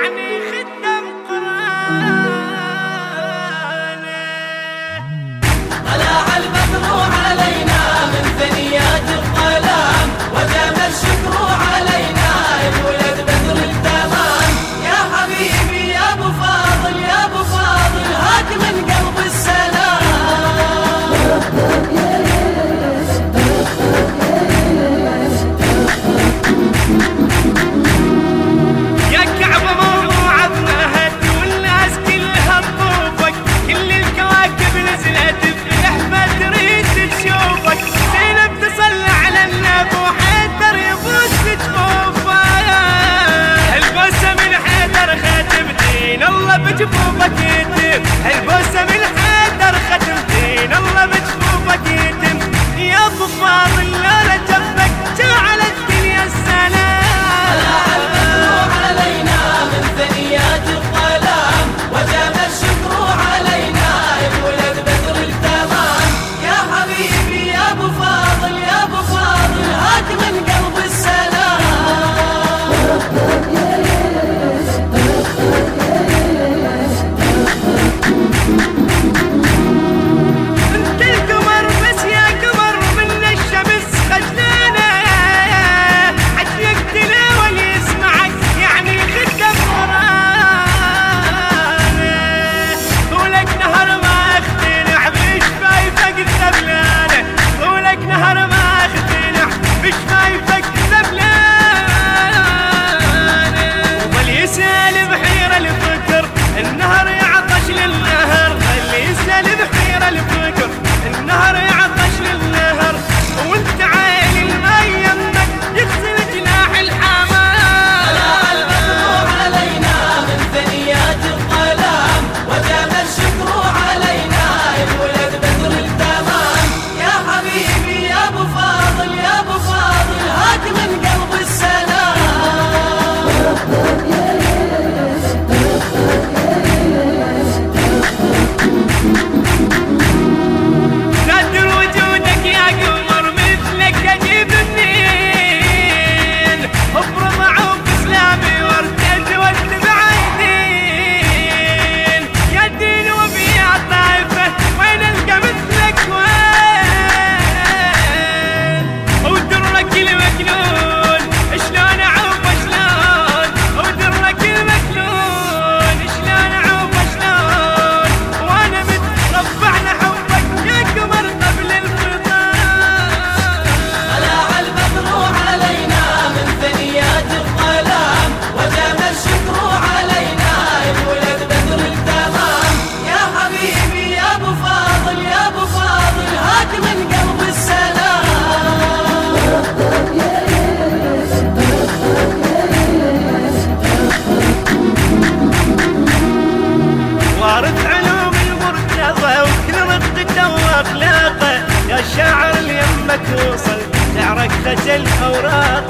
I Johnny! لما توصل شعرك خجل اوراقه